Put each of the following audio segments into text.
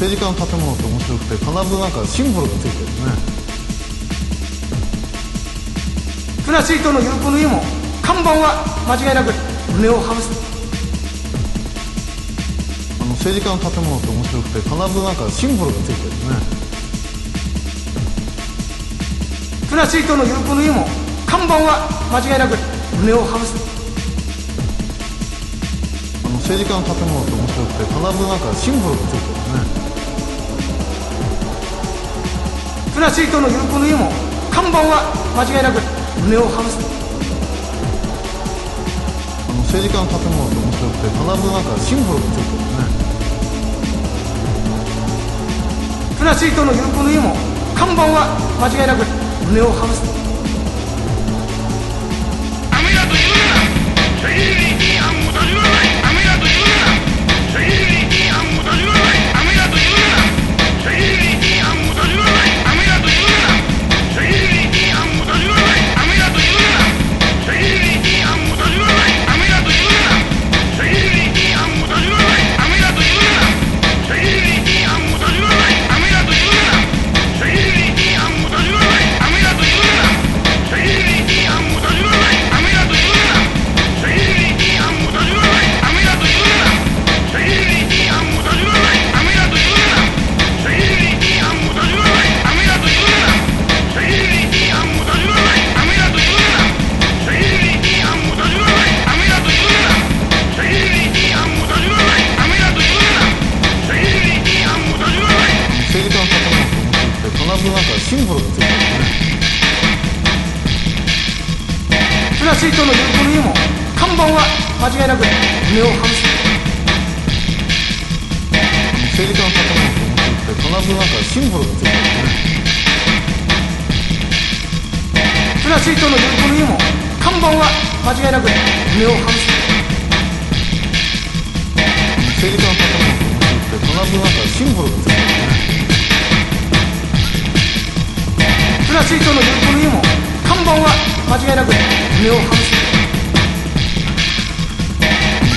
政治家の建物って面白くて必ずなんかシンボルがついてるね。ふなシートの有効の意も看板は間違いなく胸を張るあの政治家の建物って面白くて必ずなんかシンボルがついてるね。ふなシートの有効の意も看板は間違いなく胸を張るあの政治家の建物って面白くて必ずなんかシンボルがついてるねふなシートの有効の意も看板は間違いなく胸を張るあの政治家の建物って面白くて必ずなんかシンボルがついてるねふなシートの有効の意も看板は間違いなく胸を張る。シンボルがついてるね。ふなシートの有効の意も看板は間違いなく胸を張る政治家の建物って面白くて必ずなんかシンボルがついてるねふなシートの有効の意も看板は間違いなく胸を張る政治家の建物って面白くて必ずなんかシンボルがついてるは水のにも看板は間違いなく目を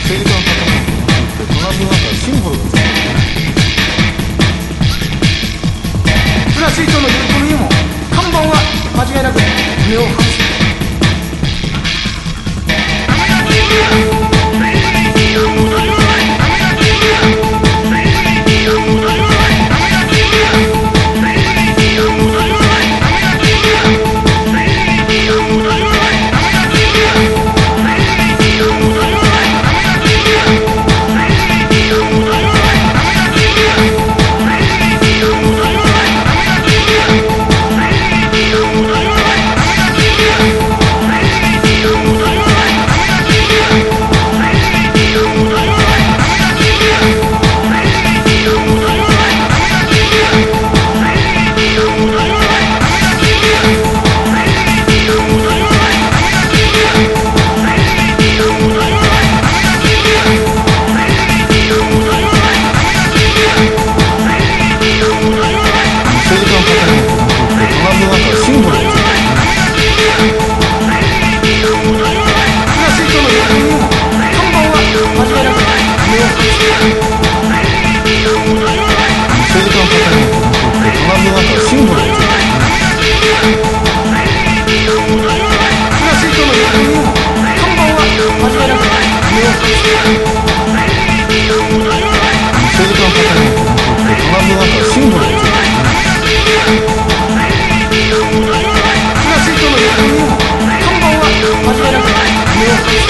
すの方もドなんかシンボルですプラス以上のゆるくるにも看板は間違いなく目を外す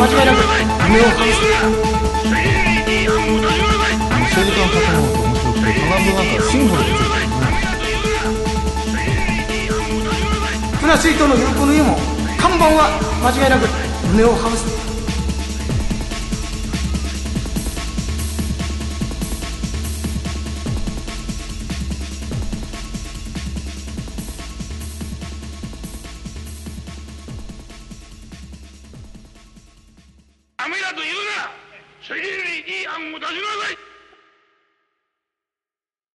間違いなく。胸を張る政治家の方の面白くて必ずなんかシンボルがついてるね船水筒の横の家も看板は間違いなく胸を外すメだと言うな。責任に違反を出しなさい。